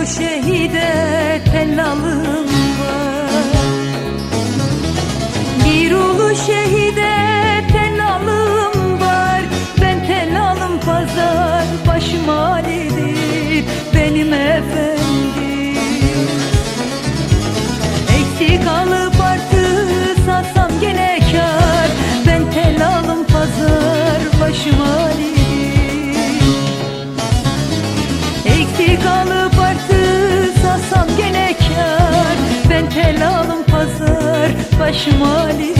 şu şehide tellalım var. Bir ulu şehide pazar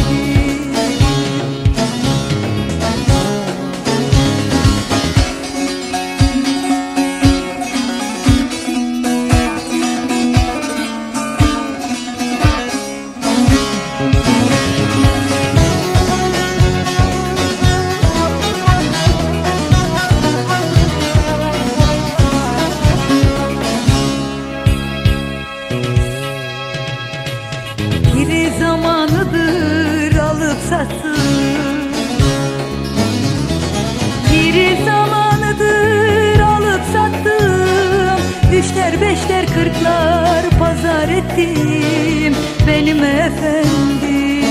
Biri zamanıdır alıp sattım. Üçler beşler kırklar pazar ettim. Benim efendim.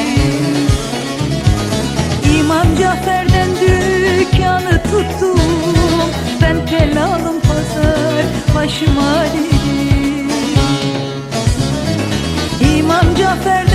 İmam Cafer'den dükkanı tuttum. Ben telalım pazar başım Ali'dir İmam Cafer'den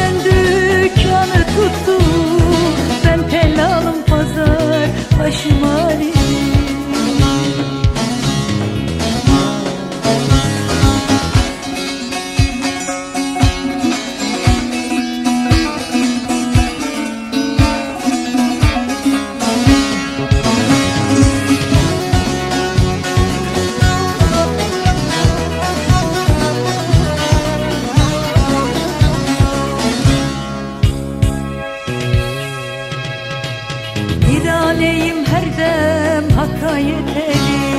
İraneyim her dem hakka yeterim